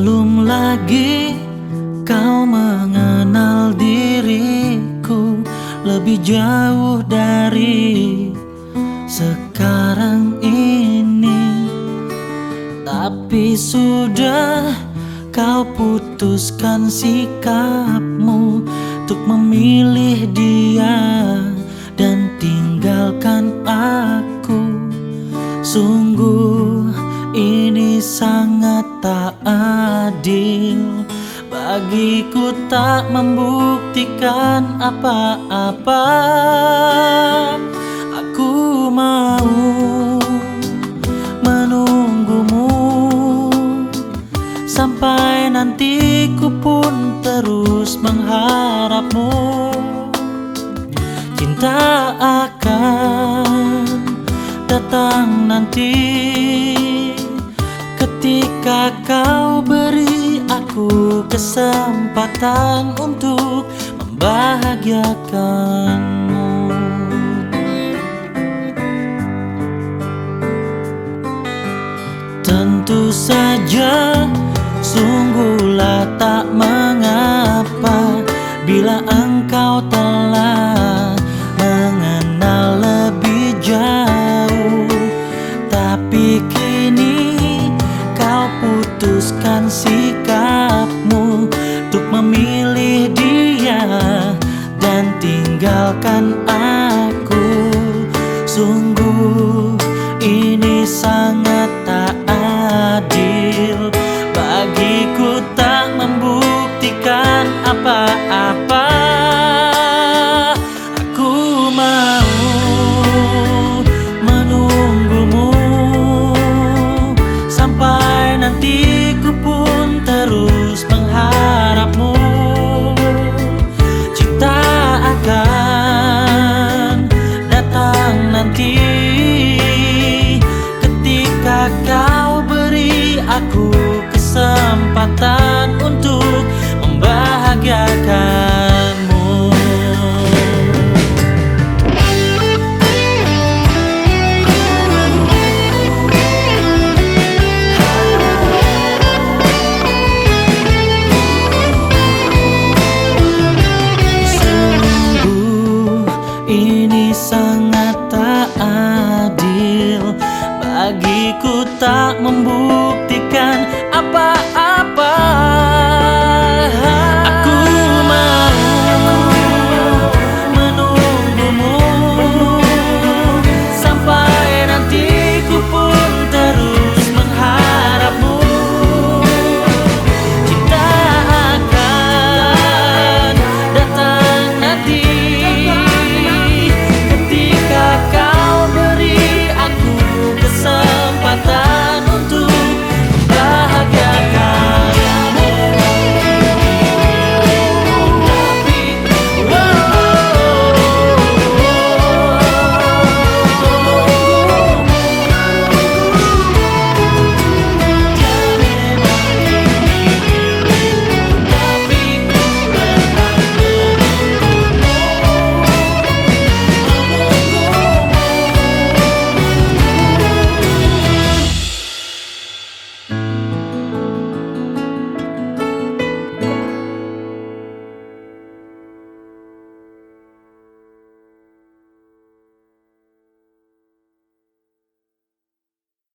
Belum lagi kau mengenal diriku lebih jauh dari sekarang ini. Tapi sudah kau putuskan sikapmu Untuk memilih dia dan tinggalkan aku. Sungguh ini sangat tak Bagiku tak membuktikan apa-apa. Aku mau menunggumu. Sampai nanti ku pun terus mengharapmu. Cinta akan datang nanti Ketika kau beri aku kesempatan untuk membahagiakanmu Tentu saja sungguhlah tak mengapa Bila engkau telah putuskan sikapmu Untuk memilih dia dan tinggalkan aku. Sungguh ini sangat tak adil. Bagiku tak membuktikan apa-apa. Nanti 波